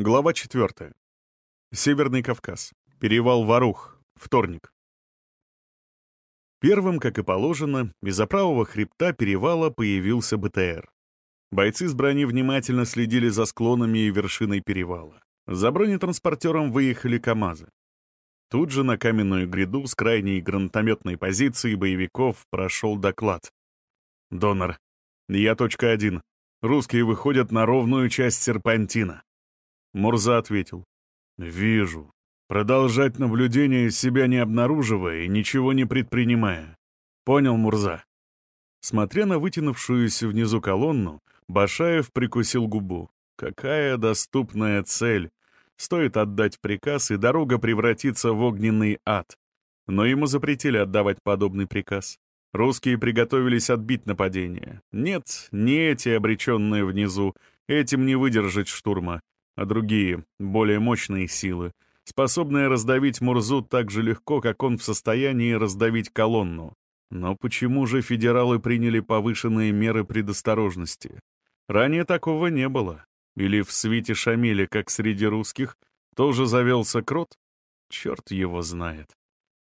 Глава 4. Северный Кавказ. Перевал Варух. Вторник. Первым, как и положено, из-за правого хребта перевала появился БТР. Бойцы с брони внимательно следили за склонами и вершиной перевала. За бронетранспортером выехали КАМАЗы. Тут же на каменную гряду с крайней гранатометной позиции боевиков прошел доклад. «Донор, я точка один. Русские выходят на ровную часть серпантина. Мурза ответил. «Вижу. Продолжать наблюдение себя не обнаруживая и ничего не предпринимая. Понял, Мурза?» Смотря на вытянувшуюся внизу колонну, Башаев прикусил губу. «Какая доступная цель! Стоит отдать приказ, и дорога превратится в огненный ад. Но ему запретили отдавать подобный приказ. Русские приготовились отбить нападение. Нет, не эти обреченные внизу, этим не выдержать штурма а другие, более мощные силы, способные раздавить Мурзу так же легко, как он в состоянии раздавить колонну. Но почему же федералы приняли повышенные меры предосторожности? Ранее такого не было. Или в свите Шамиля, как среди русских, тоже завелся крот? Черт его знает.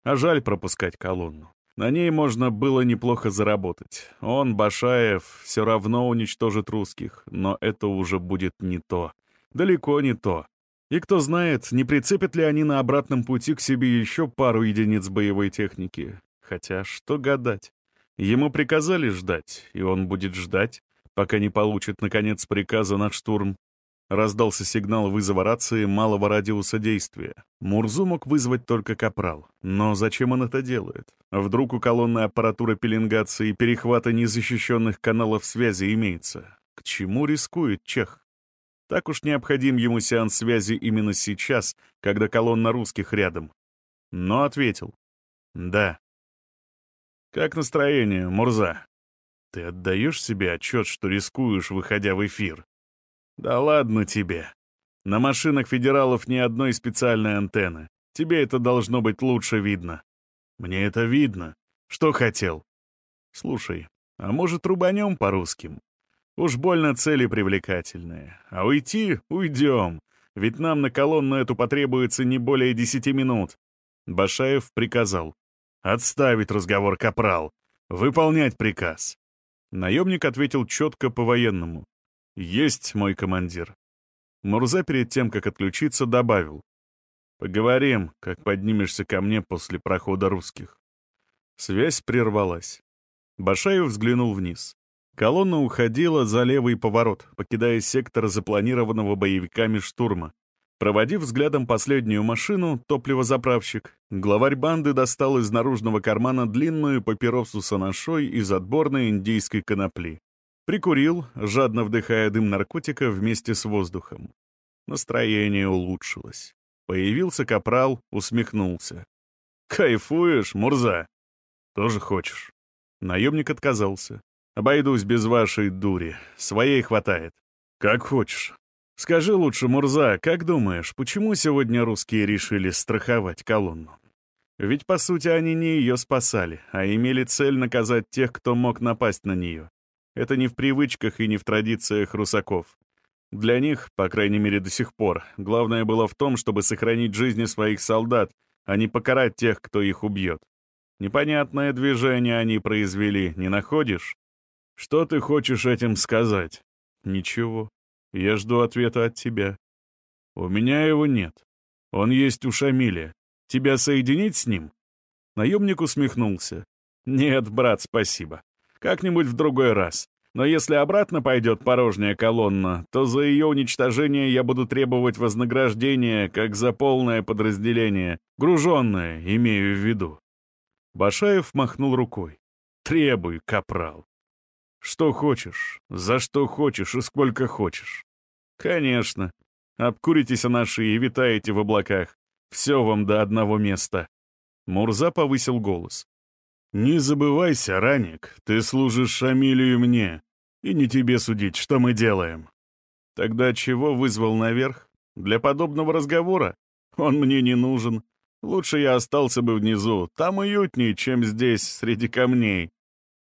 А жаль пропускать колонну. На ней можно было неплохо заработать. Он, Башаев, все равно уничтожит русских, но это уже будет не то. Далеко не то. И кто знает, не прицепят ли они на обратном пути к себе еще пару единиц боевой техники. Хотя, что гадать. Ему приказали ждать, и он будет ждать, пока не получит, наконец, приказа на штурм. Раздался сигнал вызова рации малого радиуса действия. Мурзу мог вызвать только капрал. Но зачем он это делает? Вдруг у колонны аппаратура пеленгации и перехвата незащищенных каналов связи имеется? К чему рискует Чех? Так уж необходим ему сеанс связи именно сейчас, когда колонна русских рядом. Но ответил. «Да». «Как настроение, Мурза?» «Ты отдаешь себе отчет, что рискуешь, выходя в эфир?» «Да ладно тебе. На машинах федералов ни одной специальной антенны. Тебе это должно быть лучше видно». «Мне это видно. Что хотел?» «Слушай, а может, рубанем по русским? Уж больно цели привлекательные. А уйти — уйдем. Ведь нам на колонну эту потребуется не более десяти минут. Башаев приказал. «Отставить разговор, капрал. Выполнять приказ». Наемник ответил четко по-военному. «Есть, мой командир». Мурза перед тем, как отключиться, добавил. «Поговорим, как поднимешься ко мне после прохода русских». Связь прервалась. Башаев взглянул вниз. Колонна уходила за левый поворот, покидая сектор запланированного боевиками штурма. Проводив взглядом последнюю машину, топливозаправщик, главарь банды достал из наружного кармана длинную папиросу с анашой из отборной индийской конопли. Прикурил, жадно вдыхая дым наркотика вместе с воздухом. Настроение улучшилось. Появился капрал, усмехнулся. «Кайфуешь, Мурза?» «Тоже хочешь?» Наемник отказался. Обойдусь без вашей дури. Своей хватает. Как хочешь. Скажи лучше, Мурза, как думаешь, почему сегодня русские решили страховать колонну? Ведь, по сути, они не ее спасали, а имели цель наказать тех, кто мог напасть на нее. Это не в привычках и не в традициях русаков. Для них, по крайней мере до сих пор, главное было в том, чтобы сохранить жизни своих солдат, а не покарать тех, кто их убьет. Непонятное движение они произвели, не находишь? Что ты хочешь этим сказать? Ничего. Я жду ответа от тебя. У меня его нет. Он есть у Шамиля. Тебя соединить с ним? Наемник усмехнулся. Нет, брат, спасибо. Как-нибудь в другой раз. Но если обратно пойдет порожняя колонна, то за ее уничтожение я буду требовать вознаграждения, как за полное подразделение, груженное, имею в виду. Башаев махнул рукой. «Требуй, капрал. Что хочешь, за что хочешь и сколько хочешь. Конечно. Обкуритесь наши и витаете в облаках. Все вам до одного места. Мурза повысил голос. «Не забывайся, Раник, ты служишь Шамилю и мне, и не тебе судить, что мы делаем». «Тогда чего вызвал наверх? Для подобного разговора? Он мне не нужен. Лучше я остался бы внизу, там уютнее, чем здесь, среди камней.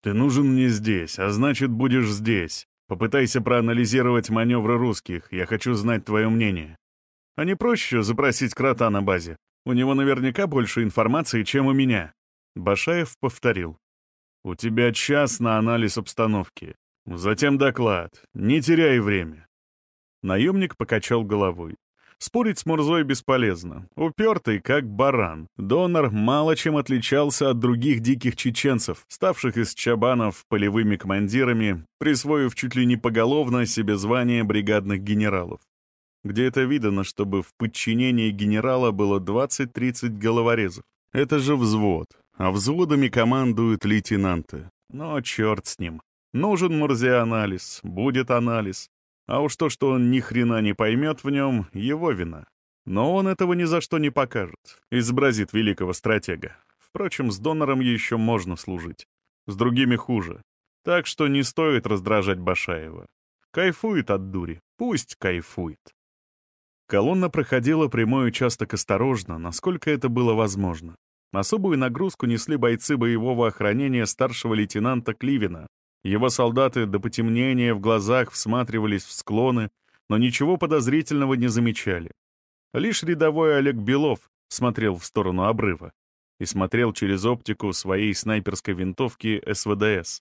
Ты нужен мне здесь, а значит, будешь здесь. Попытайся проанализировать маневры русских, я хочу знать твое мнение. А не проще запросить крота на базе? У него наверняка больше информации, чем у меня». Башаев повторил. «У тебя час на анализ обстановки. Затем доклад. Не теряй время». Наемник покачал головой. Спорить с Мурзой бесполезно. Упертый, как баран. Донор мало чем отличался от других диких чеченцев, ставших из чабанов полевыми командирами, присвоив чуть ли не поголовно себе звание бригадных генералов. Где это видано, чтобы в подчинении генерала было 20-30 головорезов? Это же взвод, а взводами командуют лейтенанты. Но черт с ним. Нужен Мурзе анализ, будет анализ. А уж то, что он ни хрена не поймет в нем, его вина. Но он этого ни за что не покажет, изобразит великого стратега. Впрочем, с донором еще можно служить. С другими хуже. Так что не стоит раздражать Башаева. Кайфует от дури, пусть кайфует. Колонна проходила прямой участок осторожно, насколько это было возможно. Особую нагрузку несли бойцы боевого охранения старшего лейтенанта Кливина, его солдаты до потемнения в глазах всматривались в склоны, но ничего подозрительного не замечали. Лишь рядовой Олег Белов смотрел в сторону обрыва и смотрел через оптику своей снайперской винтовки СВДС.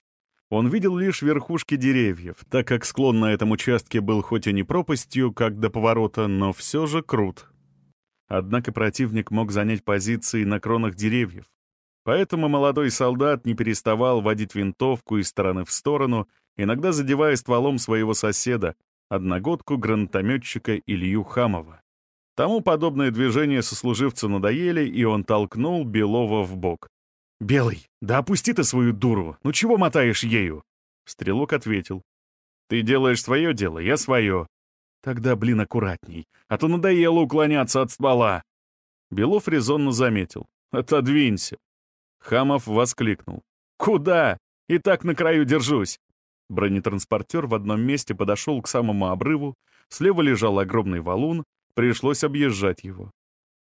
Он видел лишь верхушки деревьев, так как склон на этом участке был хоть и не пропастью, как до поворота, но все же крут. Однако противник мог занять позиции на кронах деревьев, Поэтому молодой солдат не переставал водить винтовку из стороны в сторону, иногда задевая стволом своего соседа, одногодку гранатометчика Илью Хамова. Тому подобные движения сослуживцу надоели, и он толкнул Белова в бок. «Белый, да опусти ты свою дуру! Ну чего мотаешь ею?» Стрелок ответил. «Ты делаешь свое дело, я свое». «Тогда, блин, аккуратней, а то надоело уклоняться от ствола». Белов резонно заметил. «Отодвинься». Хамов воскликнул. «Куда? И так на краю держусь!» Бронетранспортер в одном месте подошел к самому обрыву, слева лежал огромный валун, пришлось объезжать его.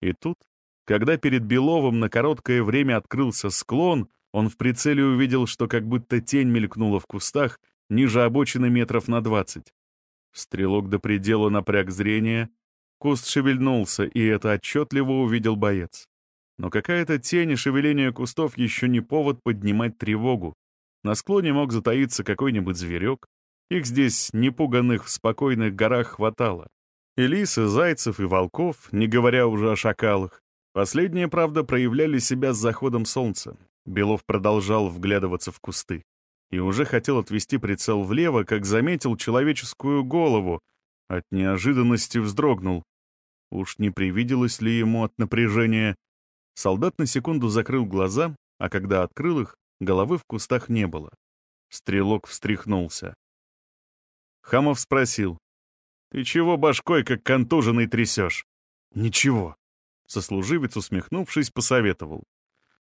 И тут, когда перед Беловым на короткое время открылся склон, он в прицеле увидел, что как будто тень мелькнула в кустах ниже обочины метров на двадцать. Стрелок до предела напряг зрение, куст шевельнулся, и это отчетливо увидел боец. Но какая-то тень и шевеление кустов еще не повод поднимать тревогу. На склоне мог затаиться какой-нибудь зверек. Их здесь, непуганных в спокойных горах, хватало. И лис, и зайцев, и волков, не говоря уже о шакалах. Последние, правда, проявляли себя с заходом солнца. Белов продолжал вглядываться в кусты. И уже хотел отвести прицел влево, как заметил человеческую голову. От неожиданности вздрогнул. Уж не привиделось ли ему от напряжения Солдат на секунду закрыл глаза, а когда открыл их, головы в кустах не было. Стрелок встряхнулся. Хамов спросил. «Ты чего башкой, как контуженный, трясешь?» «Ничего». Сослуживец, усмехнувшись, посоветовал.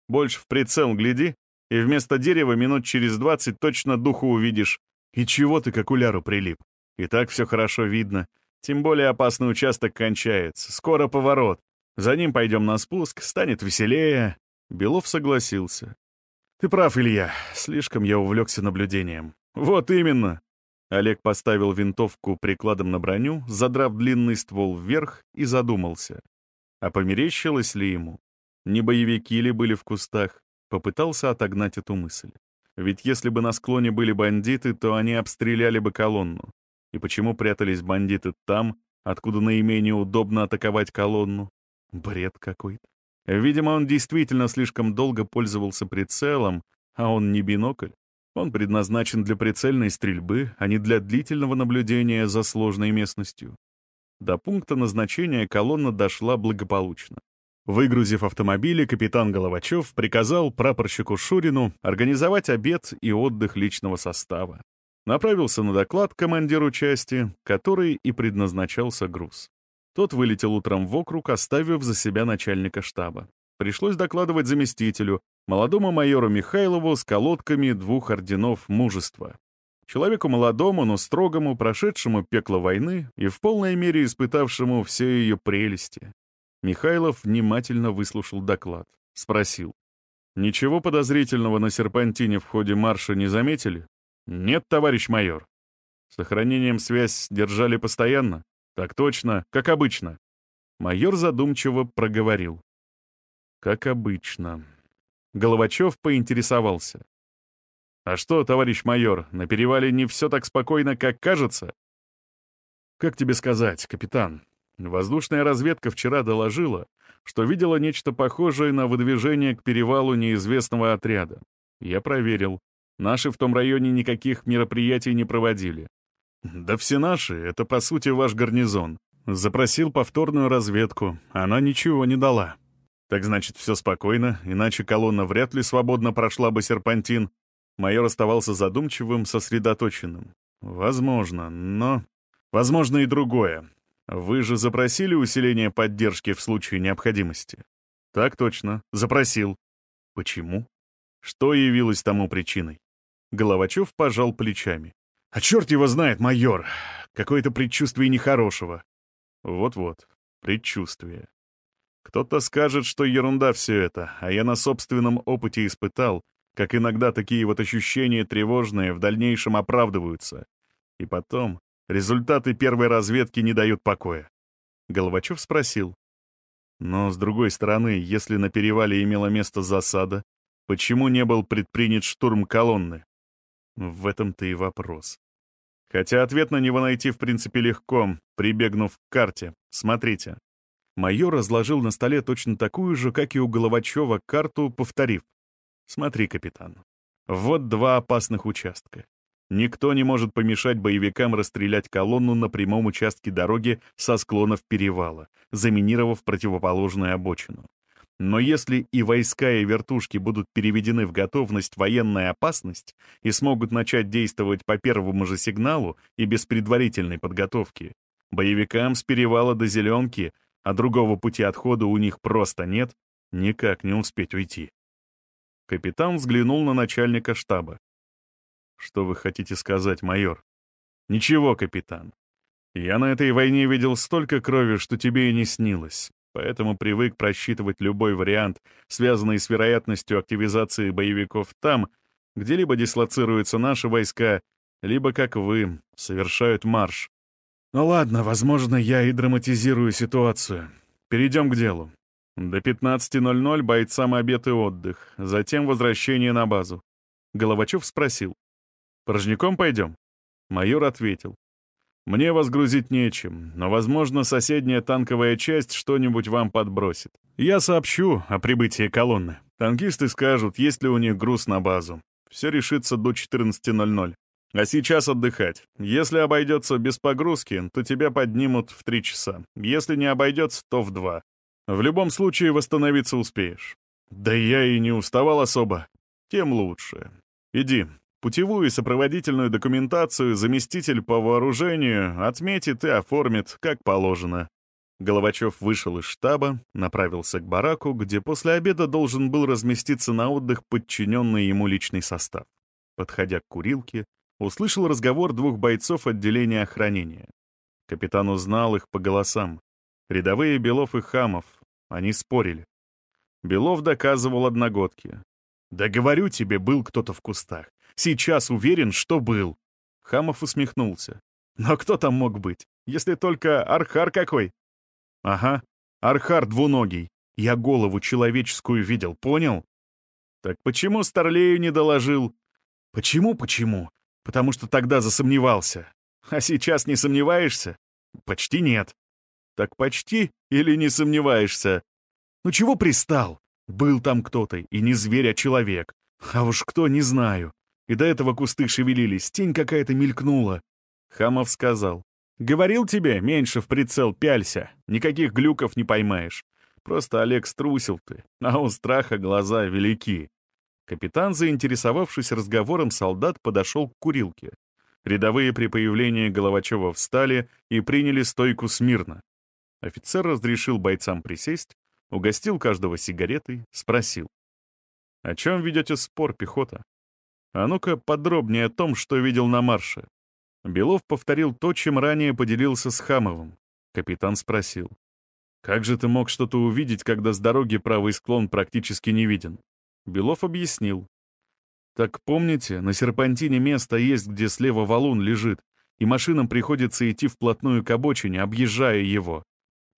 «Больше в прицел гляди, и вместо дерева минут через двадцать точно духу увидишь. И чего ты к окуляру прилип? И так все хорошо видно. Тем более опасный участок кончается. Скоро поворот. За ним пойдем на спуск, станет веселее». Белов согласился. «Ты прав, Илья. Слишком я увлекся наблюдением». «Вот именно!» Олег поставил винтовку прикладом на броню, задрав длинный ствол вверх, и задумался. А померещилось ли ему? Не боевики ли были в кустах? Попытался отогнать эту мысль. Ведь если бы на склоне были бандиты, то они обстреляли бы колонну. И почему прятались бандиты там, откуда наименее удобно атаковать колонну? Бред какой-то. Видимо, он действительно слишком долго пользовался прицелом, а он не бинокль. Он предназначен для прицельной стрельбы, а не для длительного наблюдения за сложной местностью. До пункта назначения колонна дошла благополучно. Выгрузив автомобили, капитан Головачев приказал прапорщику Шурину организовать обед и отдых личного состава. Направился на доклад командиру части, который и предназначался груз. Тот вылетел утром в округ, оставив за себя начальника штаба. Пришлось докладывать заместителю, молодому майору Михайлову с колодками двух орденов мужества. Человеку молодому, но строгому, прошедшему пекло войны и в полной мере испытавшему все ее прелести. Михайлов внимательно выслушал доклад. Спросил. «Ничего подозрительного на серпантине в ходе марша не заметили?» «Нет, товарищ майор». «С сохранением связь держали постоянно?» «Так точно, как обычно». Майор задумчиво проговорил. Как обычно. Головачев поинтересовался. «А что, товарищ майор, на перевале не все так спокойно, как кажется?» «Как тебе сказать, капитан? Воздушная разведка вчера доложила, что видела нечто похожее на выдвижение к перевалу неизвестного отряда. Я проверил. Наши в том районе никаких мероприятий не проводили. Да все наши — это, по сути, ваш гарнизон. Запросил повторную разведку, она ничего не дала. Так значит, все спокойно, иначе колонна вряд ли свободно прошла бы серпантин. Майор оставался задумчивым, сосредоточенным. Возможно, но... Возможно и другое. Вы же запросили усиление поддержки в случае необходимости? Так точно, запросил. Почему? Что явилось тому причиной? Головачев пожал плечами. А черт его знает, майор. Какое-то предчувствие нехорошего. Вот-вот, предчувствие. Кто-то скажет, что ерунда все это, а я на собственном опыте испытал, как иногда такие вот ощущения тревожные в дальнейшем оправдываются. И потом результаты первой разведки не дают покоя. Головачев спросил. Но, с другой стороны, если на перевале имела место засада, почему не был предпринят штурм колонны? В этом-то и вопрос. Хотя ответ на него найти в принципе легко, прибегнув к карте. Смотрите. Майор разложил на столе точно такую же, как и у Головачева, карту, повторив. «Смотри, капитан. Вот два опасных участка. Никто не может помешать боевикам расстрелять колонну на прямом участке дороги со склонов перевала, заминировав противоположную обочину. Но если и войска, и вертушки будут переведены в готовность военная опасность и смогут начать действовать по первому же сигналу и без предварительной подготовки, боевикам с перевала до Зеленки а другого пути отхода у них просто нет, никак не успеть уйти. Капитан взглянул на начальника штаба. «Что вы хотите сказать, майор?» «Ничего, капитан. Я на этой войне видел столько крови, что тебе и не снилось, поэтому привык просчитывать любой вариант, связанный с вероятностью активизации боевиков там, где либо дислоцируются наши войска, либо, как вы, совершают марш. Ну ладно, возможно, я и драматизирую ситуацию. Перейдем к делу. До 15.00 бойцам обед и отдых, затем возвращение на базу. Головачев спросил. «Порожняком пойдем?» Майор ответил. «Мне вас грузить нечем, но, возможно, соседняя танковая часть что-нибудь вам подбросит. Я сообщу о прибытии колонны. Танкисты скажут, есть ли у них груз на базу. Все решится до 14.00. А сейчас отдыхать. Если обойдется без погрузки, то тебя поднимут в три часа. Если не обойдется, то в два. В любом случае восстановиться успеешь. Да я и не уставал особо. Тем лучше. Иди. Путевую и сопроводительную документацию заместитель по вооружению отметит и оформит, как положено. Головачев вышел из штаба, направился к бараку, где после обеда должен был разместиться на отдых подчиненный ему личный состав. Подходя к курилке, услышал разговор двух бойцов отделения охранения. Капитан узнал их по голосам. Рядовые Белов и Хамов. Они спорили. Белов доказывал одногодки. «Да говорю тебе, был кто-то в кустах. Сейчас уверен, что был». Хамов усмехнулся. «Но кто там мог быть, если только Архар какой?» «Ага, Архар двуногий. Я голову человеческую видел, понял?» «Так почему Старлею не доложил?» «Почему, почему? потому что тогда засомневался. А сейчас не сомневаешься? Почти нет. Так почти или не сомневаешься? Ну чего пристал? Был там кто-то, и не зверь, а человек. А уж кто, не знаю. И до этого кусты шевелились, тень какая-то мелькнула. Хамов сказал. «Говорил тебе, меньше в прицел пялься, никаких глюков не поймаешь. Просто Олег струсил ты, а у страха глаза велики. Капитан, заинтересовавшись разговором солдат, подошел к курилке. Рядовые при появлении Головачева встали и приняли стойку смирно. Офицер разрешил бойцам присесть, угостил каждого сигаретой, спросил. «О чем ведете спор, пехота? А ну-ка подробнее о том, что видел на марше». Белов повторил то, чем ранее поделился с Хамовым. Капитан спросил. «Как же ты мог что-то увидеть, когда с дороги правый склон практически не виден?» Белов объяснил. «Так помните, на серпантине место есть, где слева валун лежит, и машинам приходится идти вплотную к обочине, объезжая его.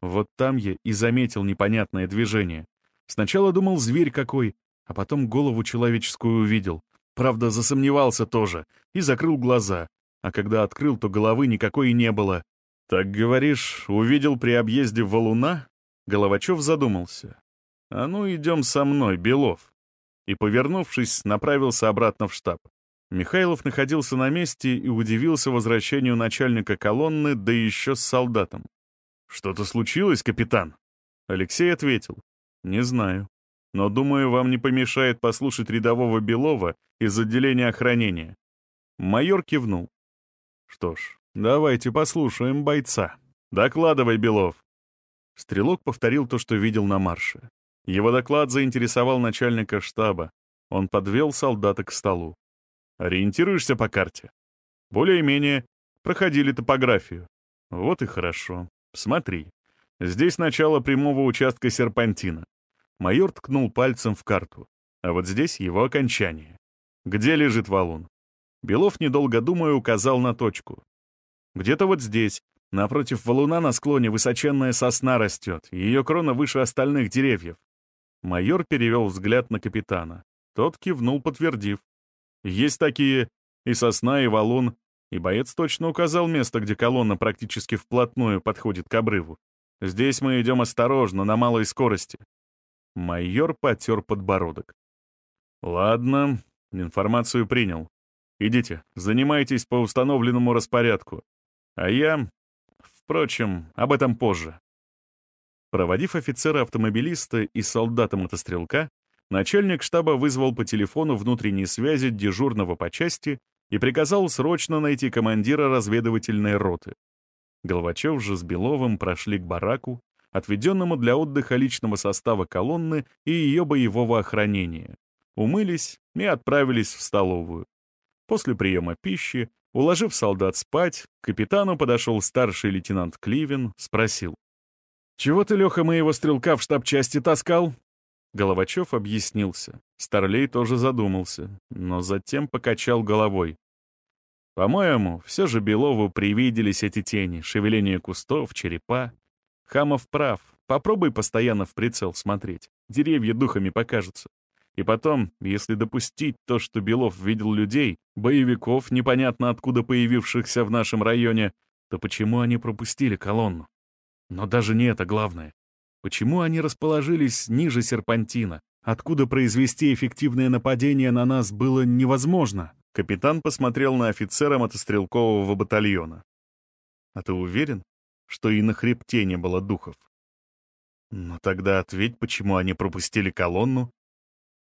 Вот там я и заметил непонятное движение. Сначала думал, зверь какой, а потом голову человеческую увидел. Правда, засомневался тоже и закрыл глаза. А когда открыл, то головы никакой и не было. «Так, говоришь, увидел при объезде валуна?» Головачев задумался. «А ну, идем со мной, Белов». И, повернувшись, направился обратно в штаб. Михайлов находился на месте и удивился возвращению начальника колонны, да еще с солдатом. «Что-то случилось, капитан?» Алексей ответил. «Не знаю. Но, думаю, вам не помешает послушать рядового Белова из отделения охранения». Майор кивнул. «Что ж, давайте послушаем бойца. Докладывай, Белов». Стрелок повторил то, что видел на марше. Его доклад заинтересовал начальника штаба. Он подвел солдата к столу. «Ориентируешься по карте?» «Более-менее. Проходили топографию». «Вот и хорошо. Смотри, здесь начало прямого участка серпантина. Майор ткнул пальцем в карту, а вот здесь его окончание. Где лежит валун? Белов, недолго думая, указал на точку. Где-то вот здесь, напротив валуна на склоне высоченная сосна растет, ее крона выше остальных деревьев. Майор перевел взгляд на капитана. Тот кивнул, подтвердив. Есть такие и сосна, и валун, и боец точно указал место, где колонна практически вплотную подходит к обрыву. Здесь мы идем осторожно, на малой скорости. Майор потер подбородок. Ладно, информацию принял. Идите, занимайтесь по установленному распорядку. А я... Впрочем, об этом позже. Проводив офицера-автомобилиста и солдата-мотострелка, начальник штаба вызвал по телефону внутренней связи дежурного по части и приказал срочно найти командира разведывательной роты. Головачев же с Беловым прошли к бараку, отведенному для отдыха личного состава колонны и ее боевого охранения. Умылись и отправились в столовую. После приема пищи, уложив солдат спать, к капитану подошел старший лейтенант Кливин, спросил. «Чего ты, Леха, моего стрелка в штаб-части таскал?» Головачев объяснился. Старлей тоже задумался, но затем покачал головой. По-моему, все же Белову привиделись эти тени, шевеление кустов, черепа. Хамов прав. Попробуй постоянно в прицел смотреть. Деревья духами покажутся. И потом, если допустить то, что Белов видел людей, боевиков, непонятно откуда появившихся в нашем районе, то почему они пропустили колонну? Но даже не это главное. Почему они расположились ниже серпантина, откуда произвести эффективное нападение на нас было невозможно? Капитан посмотрел на офицера мотострелкового батальона. «А ты уверен, что и на хребте не было духов?» «Ну тогда ответь, почему они пропустили колонну?»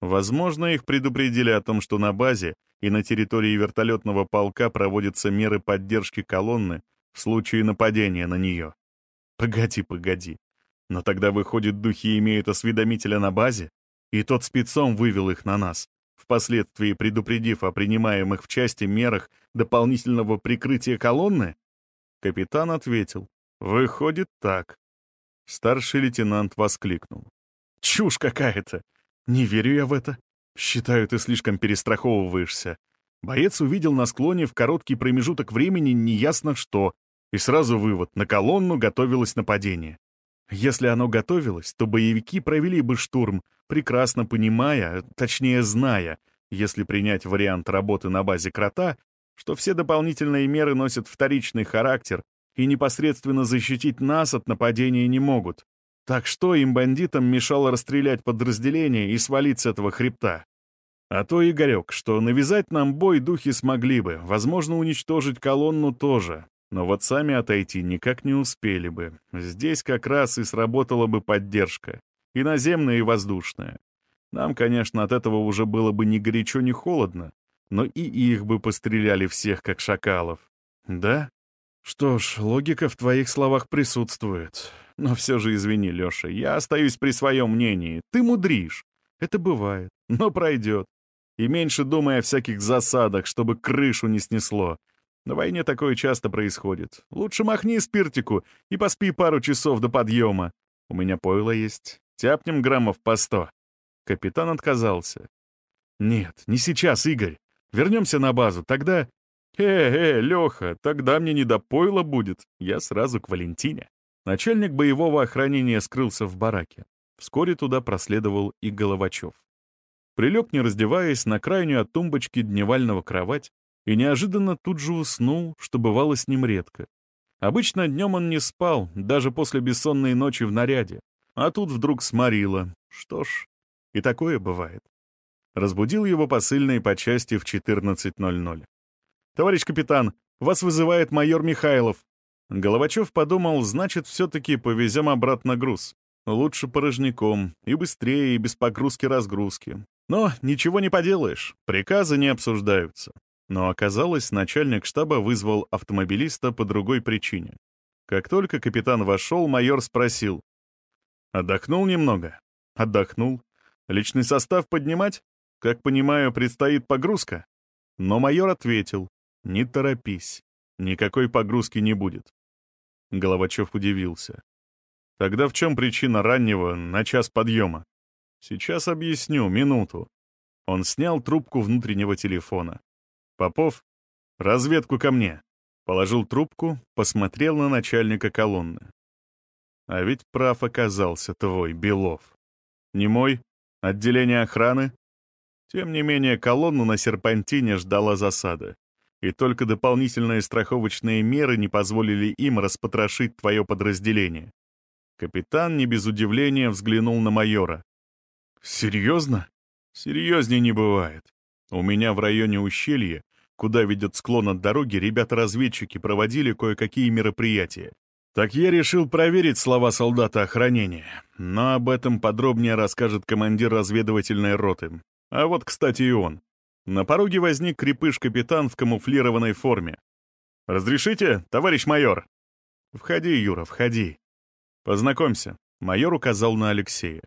Возможно, их предупредили о том, что на базе и на территории вертолетного полка проводятся меры поддержки колонны в случае нападения на нее. Погоди, погоди. Но тогда, выходит, духи имеют осведомителя на базе, и тот спецом вывел их на нас, впоследствии предупредив о принимаемых в части мерах дополнительного прикрытия колонны? Капитан ответил, выходит так. Старший лейтенант воскликнул. Чушь какая-то! Не верю я в это. Считаю, ты слишком перестраховываешься. Боец увидел на склоне в короткий промежуток времени неясно что, и сразу вывод — на колонну готовилось нападение. Если оно готовилось, то боевики провели бы штурм, прекрасно понимая, точнее зная, если принять вариант работы на базе крота, что все дополнительные меры носят вторичный характер и непосредственно защитить нас от нападения не могут. Так что им, бандитам, мешало расстрелять подразделение и свалить с этого хребта? А то, Игорек, что навязать нам бой духи смогли бы, возможно, уничтожить колонну тоже, но вот сами отойти никак не успели бы. Здесь как раз и сработала бы поддержка. И наземная, и воздушная. Нам, конечно, от этого уже было бы ни горячо, ни холодно. Но и их бы постреляли всех, как шакалов. Да? Что ж, логика в твоих словах присутствует. Но все же извини, Леша, я остаюсь при своем мнении. Ты мудришь. Это бывает, но пройдет. И меньше думай о всяких засадах, чтобы крышу не снесло. На войне такое часто происходит. Лучше махни спиртику и поспи пару часов до подъема. У меня пойло есть. Тяпнем граммов по сто». Капитан отказался. «Нет, не сейчас, Игорь. Вернемся на базу. Тогда...» «Э-э, Леха, тогда мне не до пойла будет. Я сразу к Валентине». Начальник боевого охранения скрылся в бараке. Вскоре туда проследовал и Головачев. Прилег, не раздеваясь, на крайнюю от тумбочки дневального кровать и неожиданно тут же уснул, что бывало с ним редко. Обычно днем он не спал, даже после бессонной ночи в наряде. А тут вдруг сморило. Что ж, и такое бывает. Разбудил его посыльный по части в 14.00. «Товарищ капитан, вас вызывает майор Михайлов». Головачев подумал, значит, все-таки повезем обратно груз. Лучше порожняком, и быстрее, и без погрузки-разгрузки. Но ничего не поделаешь, приказы не обсуждаются. Но оказалось, начальник штаба вызвал автомобилиста по другой причине. Как только капитан вошел, майор спросил. «Отдохнул немного?» «Отдохнул. Личный состав поднимать? Как понимаю, предстоит погрузка?» Но майор ответил. «Не торопись. Никакой погрузки не будет». Головачев удивился. «Тогда в чем причина раннего на час подъема?» «Сейчас объясню, минуту». Он снял трубку внутреннего телефона. «Попов, разведку ко мне». Положил трубку, посмотрел на начальника колонны. А ведь прав оказался твой, Белов. Не мой? Отделение охраны? Тем не менее, колонну на серпантине ждала засада. И только дополнительные страховочные меры не позволили им распотрошить твое подразделение. Капитан не без удивления взглянул на майора. «Серьезно?» «Серьезнее не бывает. У меня в районе ущелья куда ведет склон от дороги, ребята-разведчики проводили кое-какие мероприятия. Так я решил проверить слова солдата охранения, но об этом подробнее расскажет командир разведывательной роты. А вот, кстати, и он. На пороге возник крепыш-капитан в камуфлированной форме. «Разрешите, товарищ майор?» «Входи, Юра, входи». «Познакомься». Майор указал на Алексея.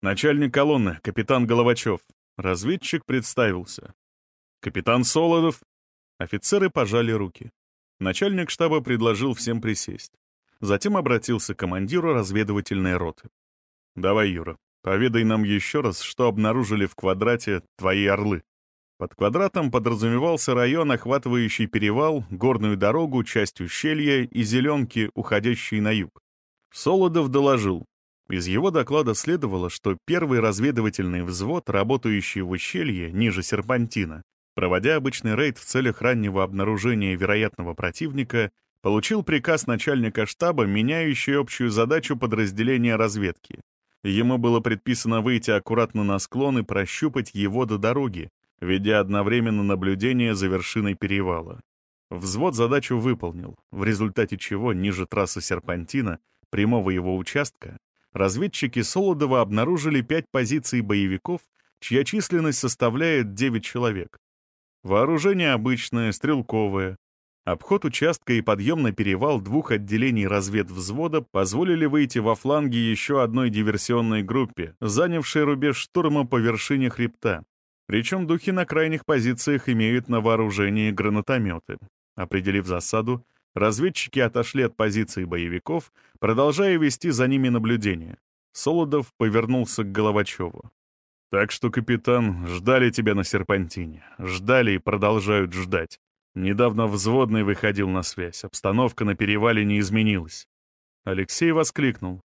«Начальник колонны, капитан Головачев». Разведчик представился. «Капитан Солодов, Офицеры пожали руки. Начальник штаба предложил всем присесть. Затем обратился к командиру разведывательной роты. «Давай, Юра, поведай нам еще раз, что обнаружили в квадрате твои орлы». Под квадратом подразумевался район, охватывающий перевал, горную дорогу, часть ущелья и зеленки, уходящие на юг. Солодов доложил. Из его доклада следовало, что первый разведывательный взвод, работающий в ущелье, ниже серпантина, проводя обычный рейд в целях раннего обнаружения вероятного противника, получил приказ начальника штаба, меняющий общую задачу подразделения разведки. Ему было предписано выйти аккуратно на склон и прощупать его до дороги, ведя одновременно наблюдение за вершиной перевала. Взвод задачу выполнил, в результате чего ниже трассы Серпантина, прямого его участка, разведчики Солодова обнаружили пять позиций боевиков, чья численность составляет 9 человек. Вооружение обычное, стрелковое. Обход участка и подъем на перевал двух отделений разведвзвода позволили выйти во фланги еще одной диверсионной группе, занявшей рубеж штурма по вершине хребта. Причем духи на крайних позициях имеют на вооружении гранатометы. Определив засаду, разведчики отошли от позиций боевиков, продолжая вести за ними наблюдение. Солодов повернулся к Головачеву. Так что, капитан, ждали тебя на серпантине. Ждали и продолжают ждать. Недавно взводный выходил на связь. Обстановка на перевале не изменилась. Алексей воскликнул.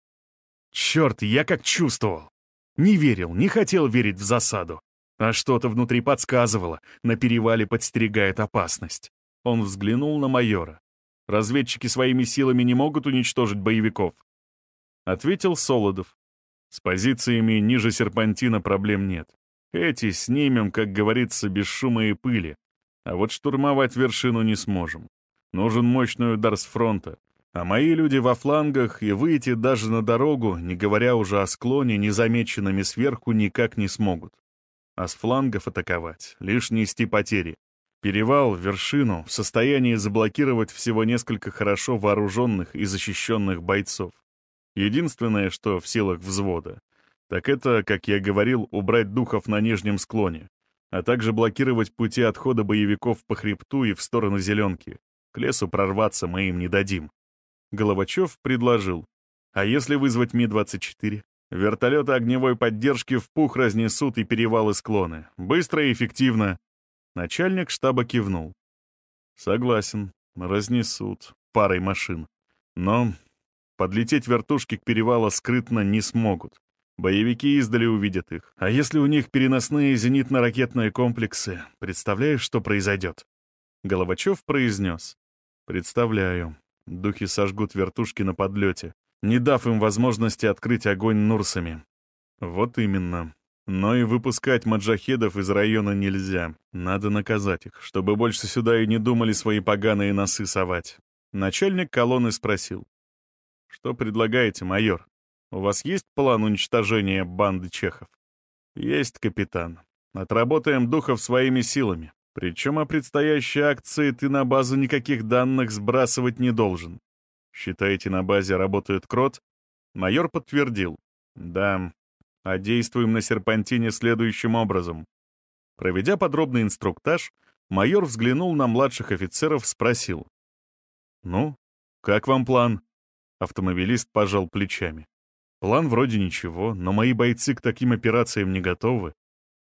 «Черт, я как чувствовал! Не верил, не хотел верить в засаду. А что-то внутри подсказывало, на перевале подстерегает опасность». Он взглянул на майора. «Разведчики своими силами не могут уничтожить боевиков?» Ответил Солодов. С позициями ниже серпантина проблем нет. Эти снимем, как говорится, без шума и пыли. А вот штурмовать вершину не сможем. Нужен мощный удар с фронта. А мои люди во флангах и выйти даже на дорогу, не говоря уже о склоне, незамеченными сверху, никак не смогут. А с флангов атаковать, лишь нести потери. Перевал, вершину в состоянии заблокировать всего несколько хорошо вооруженных и защищенных бойцов. Единственное, что в силах взвода, так это, как я говорил, убрать духов на нижнем склоне, а также блокировать пути отхода боевиков по хребту и в сторону Зеленки. К лесу прорваться мы им не дадим. Головачев предложил. А если вызвать Ми-24? Вертолеты огневой поддержки в пух разнесут и перевалы склоны. Быстро и эффективно. Начальник штаба кивнул. Согласен, разнесут. Парой машин. Но Подлететь вертушки к перевалу скрытно не смогут. Боевики издали увидят их. А если у них переносные зенитно-ракетные комплексы, представляешь, что произойдет?» Головачев произнес. «Представляю. Духи сожгут вертушки на подлете, не дав им возможности открыть огонь Нурсами. Вот именно. Но и выпускать маджахедов из района нельзя. Надо наказать их, чтобы больше сюда и не думали свои поганые носы совать. Начальник колонны спросил. «Что предлагаете, майор? У вас есть план уничтожения банды чехов?» «Есть, капитан. Отработаем духов своими силами. Причем о предстоящей акции ты на базу никаких данных сбрасывать не должен. Считаете, на базе работает крот?» Майор подтвердил. «Да, а действуем на серпантине следующим образом. Проведя подробный инструктаж, майор взглянул на младших офицеров, спросил. «Ну, как вам план?» Автомобилист пожал плечами. «План вроде ничего, но мои бойцы к таким операциям не готовы.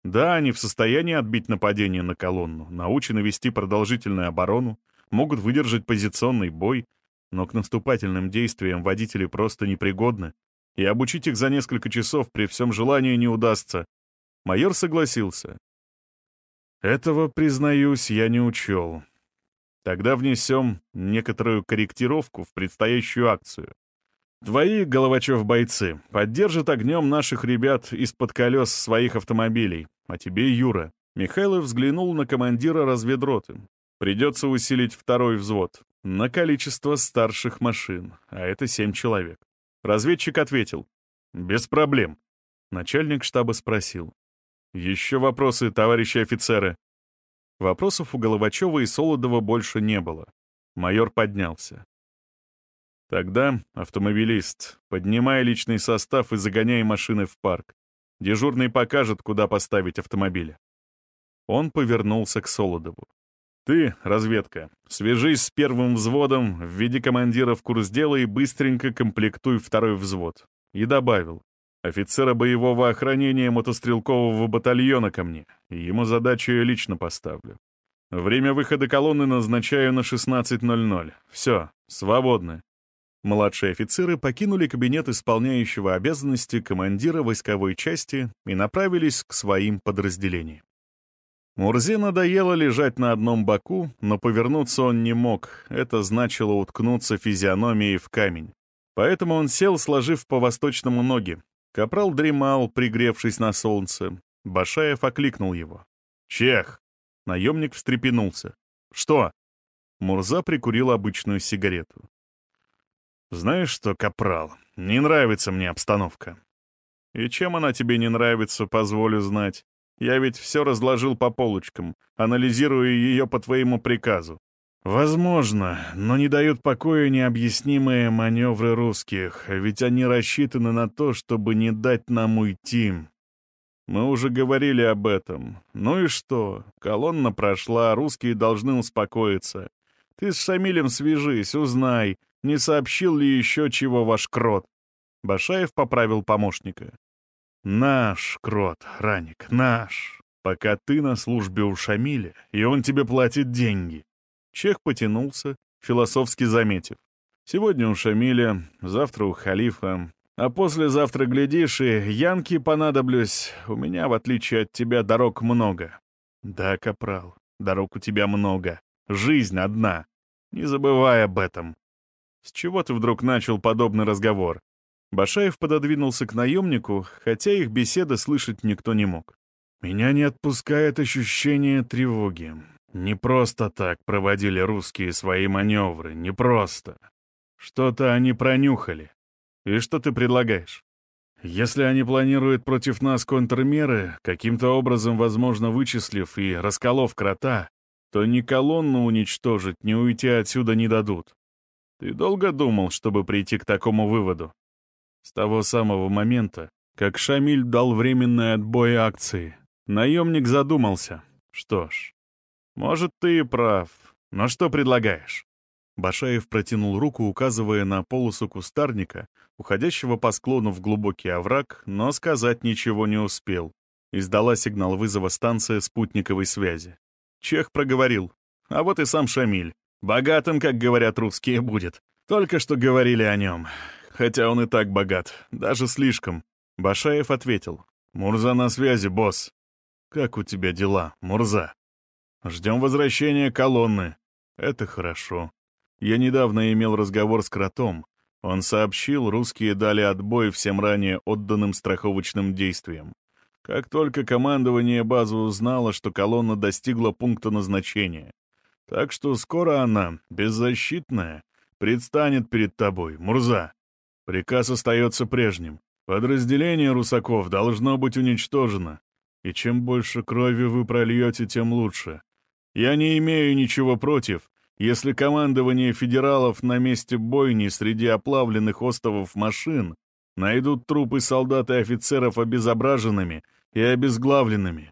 Да, они в состоянии отбить нападение на колонну, научены вести продолжительную оборону, могут выдержать позиционный бой, но к наступательным действиям водители просто непригодны и обучить их за несколько часов при всем желании не удастся. Майор согласился. Этого, признаюсь, я не учел. Тогда внесем некоторую корректировку в предстоящую акцию. Твои, Головачев, бойцы, поддержат огнем наших ребят из-под колес своих автомобилей. А тебе, Юра. Михайлов взглянул на командира разведроты. Придется усилить второй взвод. На количество старших машин, а это семь человек. Разведчик ответил. «Без проблем». Начальник штаба спросил. «Еще вопросы, товарищи офицеры?» Вопросов у Головачева и Солодова больше не было. Майор поднялся. «Тогда, автомобилист, поднимай личный состав и загоняй машины в парк. Дежурный покажет, куда поставить автомобили». Он повернулся к Солодову. «Ты, разведка, свяжись с первым взводом, введи командира в курс дела и быстренько комплектуй второй взвод». И добавил. «Офицера боевого охранения мотострелкового батальона ко мне. Ему задачу я лично поставлю. Время выхода колонны назначаю на 16.00. Все, свободны». Младшие офицеры покинули кабинет исполняющего обязанности командира войсковой части и направились к своим подразделениям. Мурзе надоело лежать на одном боку, но повернуться он не мог, это значило уткнуться физиономией в камень. Поэтому он сел, сложив по-восточному ноги. Капрал дремал, пригревшись на солнце. Башаев окликнул его. «Чех!» Наемник встрепенулся. «Что?» Мурза прикурил обычную сигарету. «Знаешь что, Капрал, не нравится мне обстановка». «И чем она тебе не нравится, позволю знать?» Я ведь все разложил по полочкам, анализируя ее по твоему приказу. Возможно, но не дают покоя необъяснимые маневры русских, ведь они рассчитаны на то, чтобы не дать нам уйти. Мы уже говорили об этом. Ну и что? Колонна прошла, русские должны успокоиться. Ты с Шамилем свяжись, узнай, не сообщил ли еще чего ваш крот. Башаев поправил помощника. Наш, Крот, Раник, наш. Пока ты на службе у Шамиля, и он тебе платит деньги. Чех потянулся, философски заметив. Сегодня у Шамиля, завтра у Халифа, а послезавтра, глядишь, и Янки понадоблюсь. У меня, в отличие от тебя, дорог много. Да, Капрал, дорог у тебя много. Жизнь одна. Не забывай об этом. С чего ты вдруг начал подобный разговор? Башаев пододвинулся к наемнику, хотя их беседы слышать никто не мог. «Меня не отпускает ощущение тревоги. Не просто так проводили русские свои маневры, не просто. Что-то они пронюхали. И что ты предлагаешь? Если они планируют против нас контрмеры, каким-то образом, возможно, вычислив и расколов крота, то ни колонну уничтожить, ни уйти отсюда не дадут. Ты долго думал, чтобы прийти к такому выводу? С того самого момента, как Шамиль дал временный отбой акции, наемник задумался. Что ж, может, ты и прав. Но что предлагаешь? Башаев протянул руку, указывая на полосу кустарника, уходящего по склону в глубокий овраг, но сказать ничего не успел. Издала сигнал вызова станция спутниковой связи. Чех проговорил. А вот и сам Шамиль. Богатым, как говорят русские, будет. Только что говорили о нем. Хотя он и так богат, даже слишком. Башаев ответил. «Мурза на связи, босс. Как у тебя дела, Мурза? Ждем возвращения колонны. Это хорошо. Я недавно имел разговор с Кротом. Он сообщил, русские дали отбой всем ранее отданным страховочным действиям. Как только командование базы узнало, что колонна достигла пункта назначения. Так что скоро она, беззащитная, предстанет перед тобой, Мурза. Приказ остается прежним. Подразделение русаков должно быть уничтожено. И чем больше крови вы прольете, тем лучше. Я не имею ничего против, если командование федералов на месте бойни среди оплавленных остовов машин найдут трупы солдат и офицеров обезображенными и обезглавленными.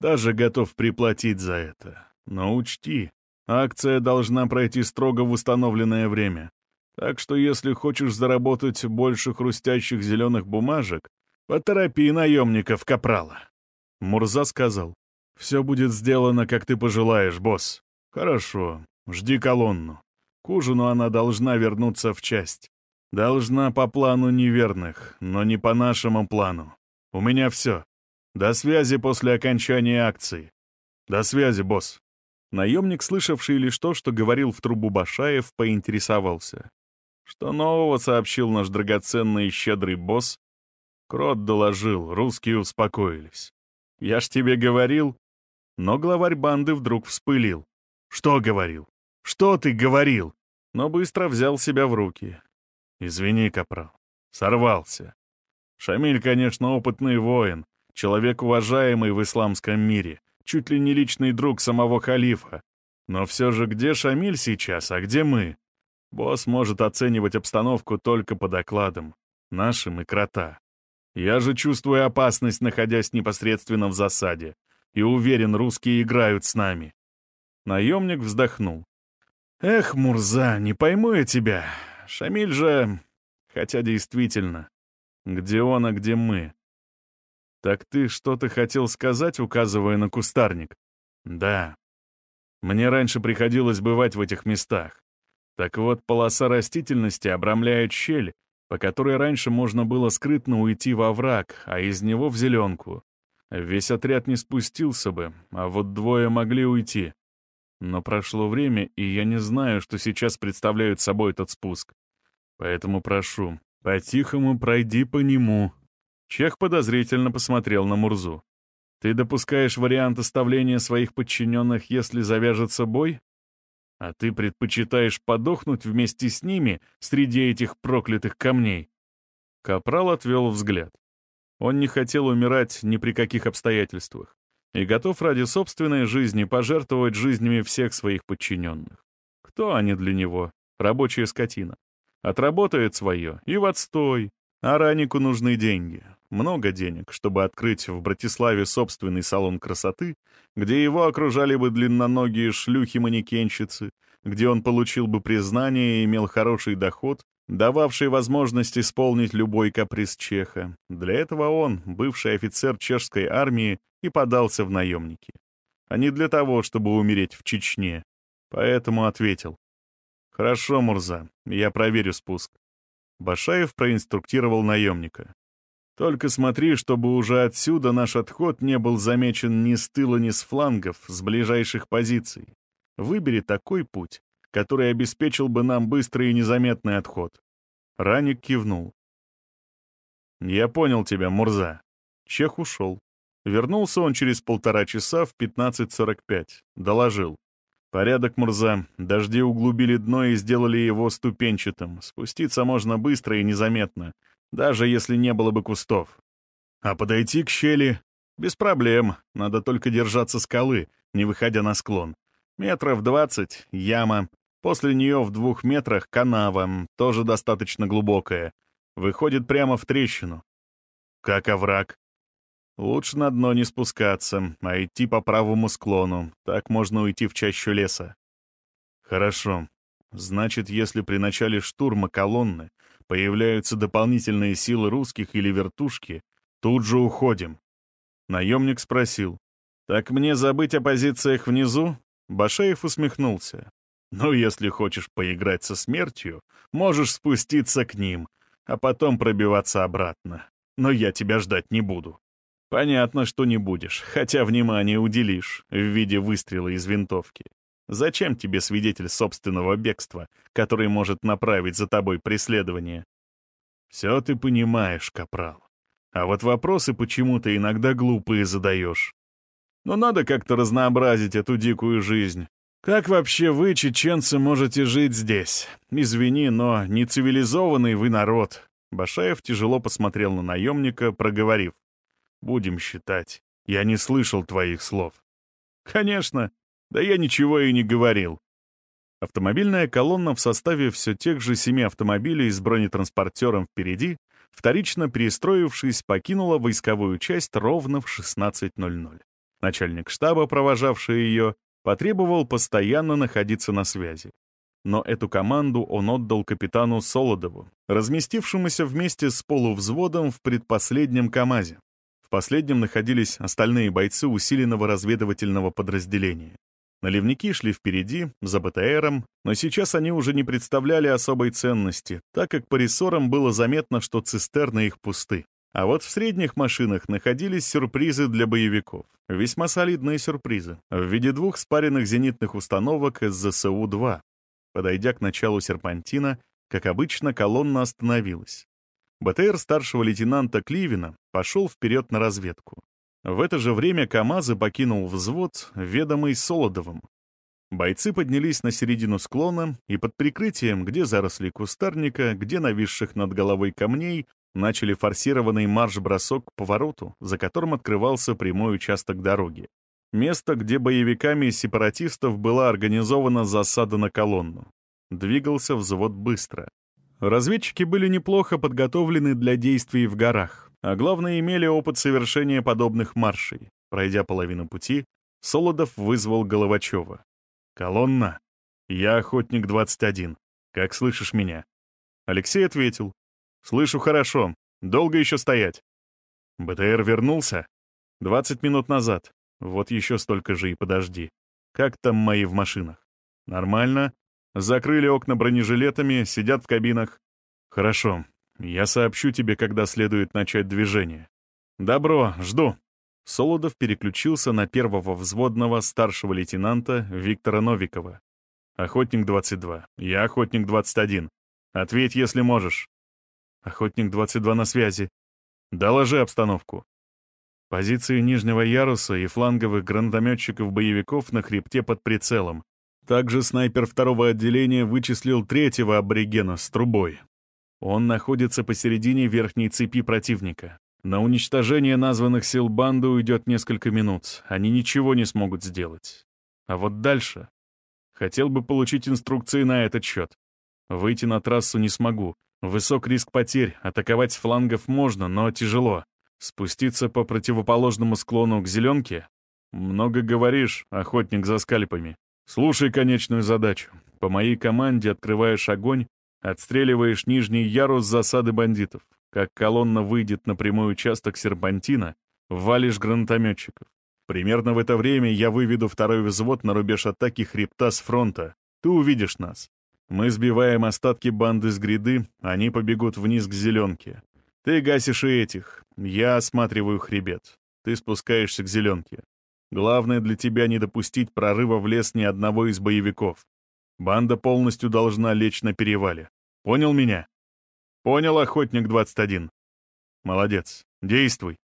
Даже готов приплатить за это. Но учти, акция должна пройти строго в установленное время. Так что если хочешь заработать больше хрустящих зеленых бумажек, поторопи наемников Капрала. Мурза сказал, «Все будет сделано, как ты пожелаешь, босс. Хорошо, Жди колонну. К ужину она должна вернуться в часть. Должна по плану неверных, но не по нашему плану. У меня все. До связи после окончания акции. До связи, босс. Наемник, слышавший лишь то, что говорил в трубу Башаев, поинтересовался. Что нового сообщил наш драгоценный и щедрый босс? Крот доложил, русские успокоились. Я ж тебе говорил. Но главарь банды вдруг вспылил. Что говорил? Что ты говорил?» Но быстро взял себя в руки. «Извини, капрал. Сорвался. Шамиль, конечно, опытный воин, человек уважаемый в исламском мире, чуть ли не личный друг самого халифа. Но все же где Шамиль сейчас, а где мы? Босс может оценивать обстановку только по докладам, нашим и крота. Я же чувствую опасность, находясь непосредственно в засаде, и уверен, русские играют с нами». Наемник вздохнул. «Эх, Мурза, не пойму я тебя. Шамиль же... Хотя действительно, где он, а где мы?» «Так ты что-то хотел сказать, указывая на кустарник?» «Да. Мне раньше приходилось бывать в этих местах. Так вот, полоса растительности обрамляет щель, по которой раньше можно было скрытно уйти во враг, а из него в зеленку. Весь отряд не спустился бы, а вот двое могли уйти. Но прошло время, и я не знаю, что сейчас представляет собой этот спуск. Поэтому прошу, по-тихому пройди по нему». Чех подозрительно посмотрел на Мурзу. «Ты допускаешь вариант оставления своих подчиненных, если завяжется бой? А ты предпочитаешь подохнуть вместе с ними среди этих проклятых камней?» Капрал отвел взгляд. Он не хотел умирать ни при каких обстоятельствах и готов ради собственной жизни пожертвовать жизнями всех своих подчиненных. Кто они для него? Рабочая скотина. Отработает свое и в отстой. А Ранику нужны деньги. Много денег, чтобы открыть в Братиславе собственный салон красоты, где его окружали бы длинноногие шлюхи-манекенщицы, где он получил бы признание и имел хороший доход, дававший возможность исполнить любой каприз чеха. Для этого он, бывший офицер чешской армии, и подался в наемники. А не для того, чтобы умереть в Чечне. Поэтому ответил. «Хорошо, Мурза, я проверю спуск». Башаев проинструктировал наемника. «Только смотри, чтобы уже отсюда наш отход не был замечен ни с тыла, ни с флангов, с ближайших позиций. Выбери такой путь, который обеспечил бы нам быстрый и незаметный отход». Раник кивнул. «Я понял тебя, Мурза». Чех ушел. Вернулся он через полтора часа в 15.45. Доложил. «Порядок, Мурза. Дожди углубили дно и сделали его ступенчатым. Спуститься можно быстро и незаметно, даже если не было бы кустов. А подойти к щели? Без проблем. Надо только держаться скалы, не выходя на склон. Метров двадцать — яма. После нее в двух метрах — канава, тоже достаточно глубокая. Выходит прямо в трещину. Как овраг. Лучше на дно не спускаться, а идти по правому склону. Так можно уйти в чащу леса. Хорошо. Значит, если при начале штурма колонны появляются дополнительные силы русских или вертушки, тут же уходим. Наемник спросил. «Так мне забыть о позициях внизу?» Башеев усмехнулся. «Ну, если хочешь поиграть со смертью, можешь спуститься к ним. а потом пробиваться обратно. Но я тебя ждать не буду. Понятно, что не будешь, хотя внимание уделишь в виде выстрела из винтовки. Зачем тебе свидетель собственного бегства, который может направить за тобой преследование? Все ты понимаешь, капрал. А вот вопросы почему-то иногда глупые задаешь. Но надо как-то разнообразить эту дикую жизнь. Как вообще вы, чеченцы, можете жить здесь? Извини, но не цивилизованный вы народ. Башаев тяжело посмотрел на наемника, проговорив. Будем считать. Я не слышал твоих слов. Конечно. Да я ничего и не говорил. Автомобильная колонна в составе все тех же семи автомобилей с бронетранспортером впереди вторично перестроившись, покинула войсковую часть ровно в 16.00. Начальник штаба, провожавший ее, потребовал постоянно находиться на связи. Но эту команду он отдал капитану Солодову, разместившемуся вместе с полувзводом в предпоследнем КАМАЗе. В последнем находились остальные бойцы усиленного разведывательного подразделения. Наливники шли впереди, за БТРом, но сейчас они уже не представляли особой ценности, так как по рессорам было заметно, что цистерны их пусты. А вот в средних машинах находились сюрпризы для боевиков. Весьма солидные сюрпризы. В виде двух спаренных зенитных установок из ЗСУ-2. Подойдя к началу серпантина, как обычно, колонна остановилась. БТР старшего лейтенанта Кливина пошел вперед на разведку. В это же время КамАЗы покинул взвод, ведомый Солодовым. Бойцы поднялись на середину склона и под прикрытием, где заросли кустарника, где нависших над головой камней, начали форсированный марш-бросок к повороту, за которым открывался прямой участок дороги. Место, где боевиками сепаратистов была организована засада на колонну. Двигался взвод быстро. Разведчики были неплохо подготовлены для действий в горах а главное, имели опыт совершения подобных маршей. Пройдя половину пути, Солодов вызвал Головачева. «Колонна, я охотник 21. Как слышишь меня?» Алексей ответил. «Слышу хорошо. Долго еще стоять?» БТР вернулся? «20 минут назад. Вот еще столько же и подожди. Как там мои в машинах?» «Нормально. Закрыли окна бронежилетами, сидят в кабинах. Хорошо. Я сообщу тебе, когда следует начать движение. Добро, жду». Солодов переключился на первого взводного старшего лейтенанта Виктора Новикова. «Охотник 22. Я охотник 21. Ответь, если можешь». «Охотник 22 на связи. Доложи обстановку». Позиции нижнего яруса и фланговых гранатометчиков-боевиков на хребте под прицелом. Также снайпер второго отделения вычислил третьего аборигена с трубой. Он находится посередине верхней цепи противника. На уничтожение названных сил банды уйдет несколько минут. Они ничего не смогут сделать. А вот дальше... Хотел бы получить инструкции на этот счет. Выйти на трассу не смогу. Высок риск потерь, атаковать с флангов можно, но тяжело. Спуститься по противоположному склону к зеленке? Много говоришь, охотник за скальпами. Слушай конечную задачу. По моей команде открываешь огонь Отстреливаешь нижний ярус засады бандитов. Как колонна выйдет на прямой участок серпантина, валишь гранатометчиков. Примерно в это время я выведу второй взвод на рубеж атаки хребта с фронта. Ты увидишь нас. Мы сбиваем остатки банды с гряды, они побегут вниз к зеленке. Ты гасишь и этих. Я осматриваю хребет. Ты спускаешься к зеленке. Главное для тебя не допустить прорыва в лес ни одного из боевиков. Банда полностью должна лечь на перевале. Понял меня? Понял, охотник 21. Молодец. Действуй.